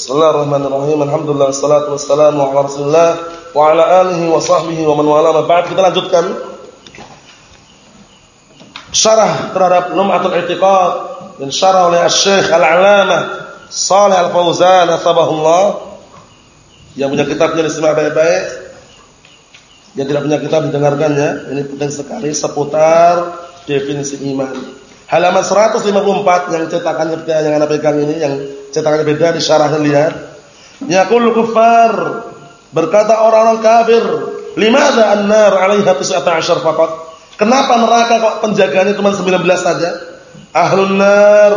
Bismillahirrahmanirrahim. Alhamdulillah wassalatu wassalamu ala Rasulillah wa ala alihi wa sahbihi wa man wala ma ba'd. Kita lanjutkan syarah terhadap Lum'atul I'tiqad dan syarah oleh Asy-Syaikh Al-'Allamah Shalih Al-Fauzan atsabahullah yang punya kitabnya disimak baik-baik. Yang tidak punya kitab didengarkannya. Ini penting sekali seputar definisi iman. Halaman 154 yang cetakannya yang Anda pegang ini yang cetakannya beda di syarahnya lihat. Yaqul kufar berkata orang-orang kafir, "Limadza an-nar 'alaiha 19 faqat?" Kenapa neraka kok penjagaannya cuma 19 saja? Ahlun nar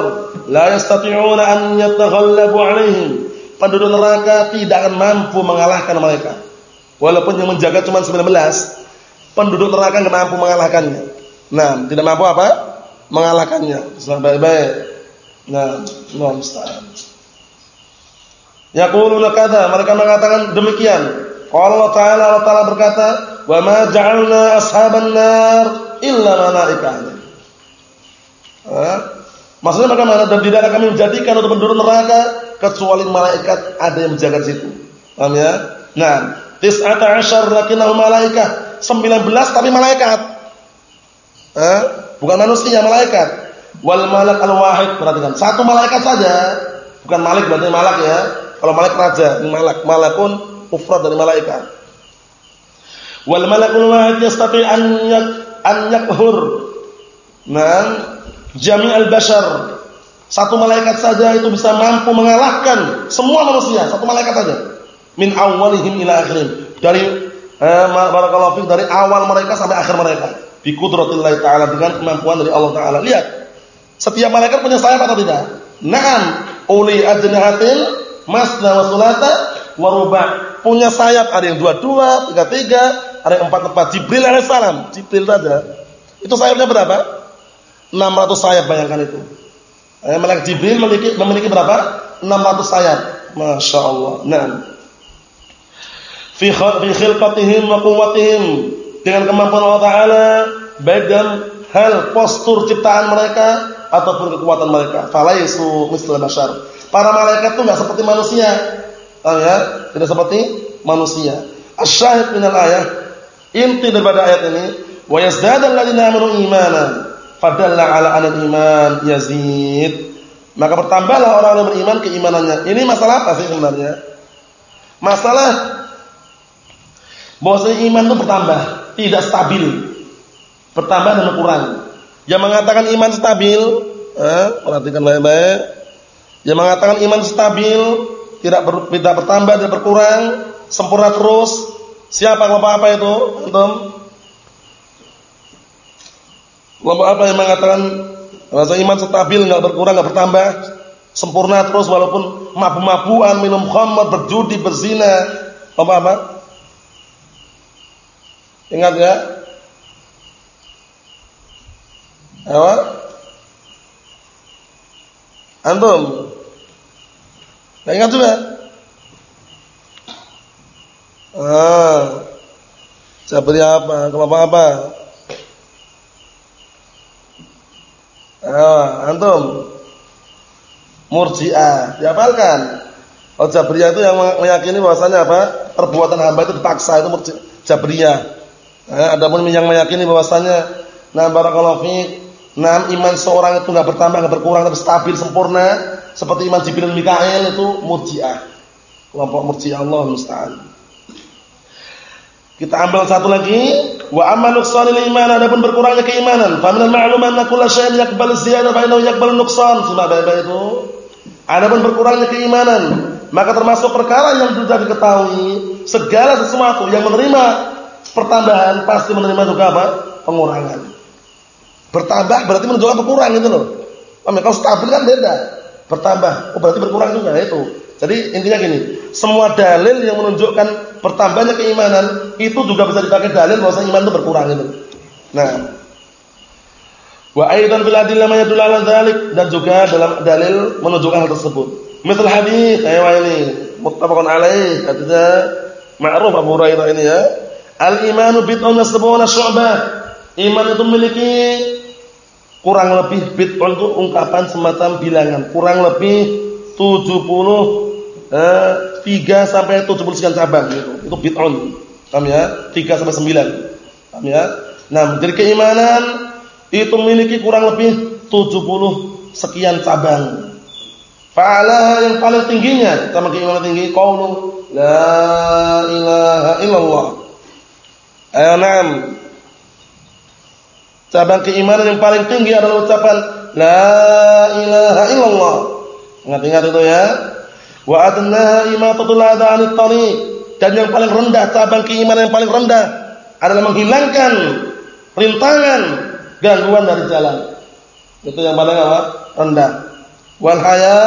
la yastati'una an yataghallabu 'alaihim. Penduduk neraka tidak akan mampu mengalahkan mereka. Walaupun yang menjaga cuma 19, penduduk neraka enggak mampu mengalahkannya. Nah, tidak mampu apa? Mengalahkannya. Baik-baik. Nah, Allah musta'an. Yaquluna kadza, mereka mengatakan demikian. Allah Ta'ala Allah Ta'ala berkata, "Wa ma ja'alna ashaban nar illa malaikatan." Maksudnya bagaimana? Dan tidak kami menjadikan untuk penduduk neraka kecuali malaikat ada yang menjaga situ. Paham ya? Nah, tis'ata asyar lakinnahu malaikah. 19 tapi malaikat. Eh? Bukan manusia, malaikat. Wal malak al-wahid, perhatikan. Satu malaikat saja, bukan malik berarti malak ya. Kalau malik raja, ini malak. Malakun ufrad dari malaikat. Wal malakul wahid yastati an yak an yakhur. Nah, jami' al-bashar. Satu malaikat saja itu bisa mampu mengalahkan semua manusia, satu malaikat saja. Min awalihim ila akhirin. Dari eh, barakallahu dari awal mereka sampai akhir mereka bi qudratillah taala dengan kemampuan dari Allah taala. Lihat. Setiap malaikat punya sayap atau tidak? Naam, uli ajnahatin masna wa sulata wa. Punya sayap ada yang dua-dua, tiga-tiga, ada yang empat-empat. Jibril alaihissalam, Jibril saja. Itu sayapnya berapa? 600 sayap bayangkan itu. Eh, malaikat Jibril memiliki memiliki berapa? 600 sayap. Masya Allah. Nah. Fi khilqatihim wa quwwatihim dengan kemampuan Allah Taala baik hal postur ciptaan mereka ataupun kekuatan mereka. Falaisu misal bashar. Para malaikat itu enggak seperti manusia. Oh ya, tidak seperti manusia. Asyahid minal ayat inti daripada ayat ini wa yazdadu alladziina amanu imanan fadalla ala anal iman yazid. Maka bertambahlah orang yang beriman keimanannya. Ini masalah apa sih sebenarnya? Masalah bahwa iman itu bertambah tidak stabil. Bertambah dan berkurang. Yang mengatakan iman stabil, eh, perhatikan baik-baik. Yang mengatakan iman stabil, tidak ber, tidak bertambah dan berkurang, sempurna terus. Siapa kelompok apa itu? Antum? Kelompok apa yang mengatakan rasa iman stabil, enggak berkurang, enggak bertambah, sempurna terus walaupun mabuk-mabukan, minum khamr, berjudi, berzina. Kelompok apa? Ingat ya? Apa? Antum? Gak ingat juga? Ah. Seperti apa? Kelompok apa? Ah, antum? Murji'ah. Dihafalkan. Oh Jabriyah itu yang meyakini bahwasanya apa? Perbuatan hamba itu dipaksa itu Jabriyah. Eh, ada pun yang meyakini bahwasanya nah barakallahu fiik, nah iman seorang itu enggak bertambah, enggak berkurang tapi stabil sempurna seperti iman Jibril Mikail itu murji'ah. Kelompok murji'ah Allah musta'an. Kita ambil satu lagi, wa amma nuqsanil iman adapun berkurangnya keimanan. Fa minal ma'lum anna kulla syai'in yaqbalu ziyada fa innahu yaqbalu nuqsan. Simak baik-baik itu. Adapun berkurangnya keimanan, maka termasuk perkara yang sudah diketahui, segala sesuatu yang menerima pertambahan pasti menerima juga apa? Pengurangan. Bertambah berarti menunjukkan berkurang itu loh. Paham ya? Kalau stabil kan beda. Bertambah, oh berarti berkurang juga itu. Jadi intinya gini, semua dalil yang menunjukkan bertambahnya keimanan itu juga bisa dipakai dalil bahwa iman itu berkurang itu. Nah, wa aidan bil adillah ma dan juga dalam dalil menunjukkan hal tersebut. Misal hadis, ayo ini muttafaqun alaih, katanya ma'ruf Abu Hurairah ini ya. Al-imanu bid'un yasbuna syu'bah. Iman itu memiliki kurang lebih bid'un itu ungkapan semacam bilangan, kurang lebih 70 70 eh, 3 sampai 70 sekian cabang gitu. Itu bid'un. Paham ya? 3 sampai 9. Paham ya? Nah, jadi keimanan itu memiliki kurang lebih 70 sekian cabang. Fa'ala yang paling tingginya sama keimanan tinggi qaulu la ilaha illallah. Ayo nam. Cabang keimanan yang paling tinggi adalah ucapan la ilaha illallah. Ingat-ingat itu ya. Wa adnaha imatatul adha 'anit tariq. Dan yang paling rendah cabang keimanan yang paling rendah adalah menghilangkan rintangan gangguan dari jalan. Itu yang paling apa? Rendah. Wal haya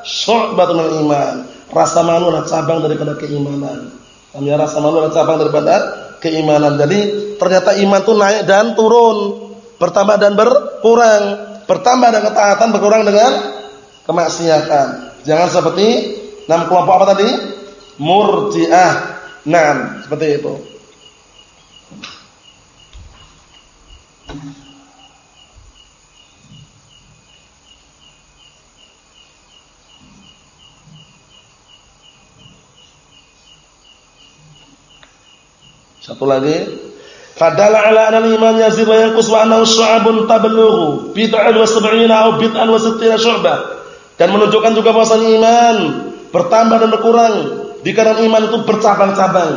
syu'batun iman. Rasa malu adalah cabang daripada keimanan. Kami ya, rasa malu adalah cabang daripada keimanan. Jadi ternyata iman itu naik dan turun, bertambah dan berkurang, bertambah dengan ketaatan, berkurang dengan kemaksiatan. Jangan seperti enam kelompok apa tadi? Murji'ah. Nah, seperti itu. Satu lagi. Fadala ala anna iman yazid wa yanqus wa annahu syu'abun tablughu bid'an wa sab'ina aw bid'an wa sittina syu'bah. Dan menunjukkan juga bahwasanya iman bertambah dan berkurang dikarenakan iman itu bercabang-cabang.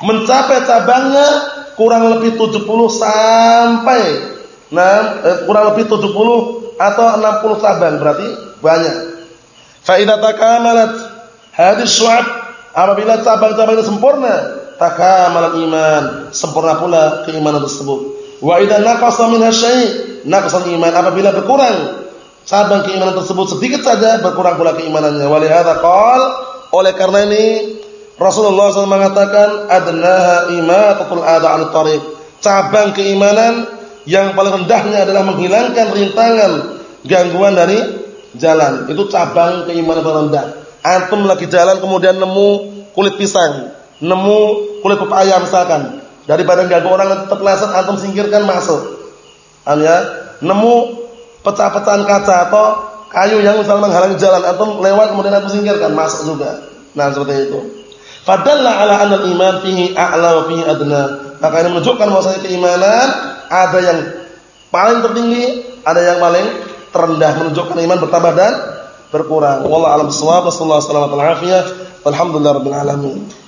Mencapai cabangnya kurang lebih 70 sampai nah, eh, kurang lebih 70 atau 60 cabang berarti banyak. Fa idza takamalat hadhihi syu'ab apabila cabang-cabang itu sempurna takamalan iman, sempurna pula keimanan tersebut. Wa idza naqasa minha syai', naqasa iman apabila berkurang cabang keimanan tersebut sedikit saja berkurang pula keimanannya. Wa lihadza qol oleh karena ini Rasulullah SAW mengatakan adnaha imatatul adha 'an tariq. Cabang keimanan yang paling rendahnya adalah menghilangkan rintangan gangguan dari jalan. Itu cabang keimanan paling rendah. Antum lagi jalan kemudian nemu kulit pisang nemu kulit pepaya misalkan, dari badan ganggu orang terpeleset antum singkirkan masuk. Paham ya? Nemu pecah-pecahan kaca atau kayu yang misalnya menghalangi jalan antum lewat kemudian antum singkirkan masuk juga. Nah, seperti itu. Fadalla ala anna iman fihi a'la wa fihi adna. Maka ini menunjukkan bahwasanya keimanan ada yang paling tertinggi, ada yang paling terendah, menunjukkan iman bertambah dan berkurang. Wallahu a'lam bishawab. Wassallallahu alaihi wasallam. Alhamdulillah rabbil alamin.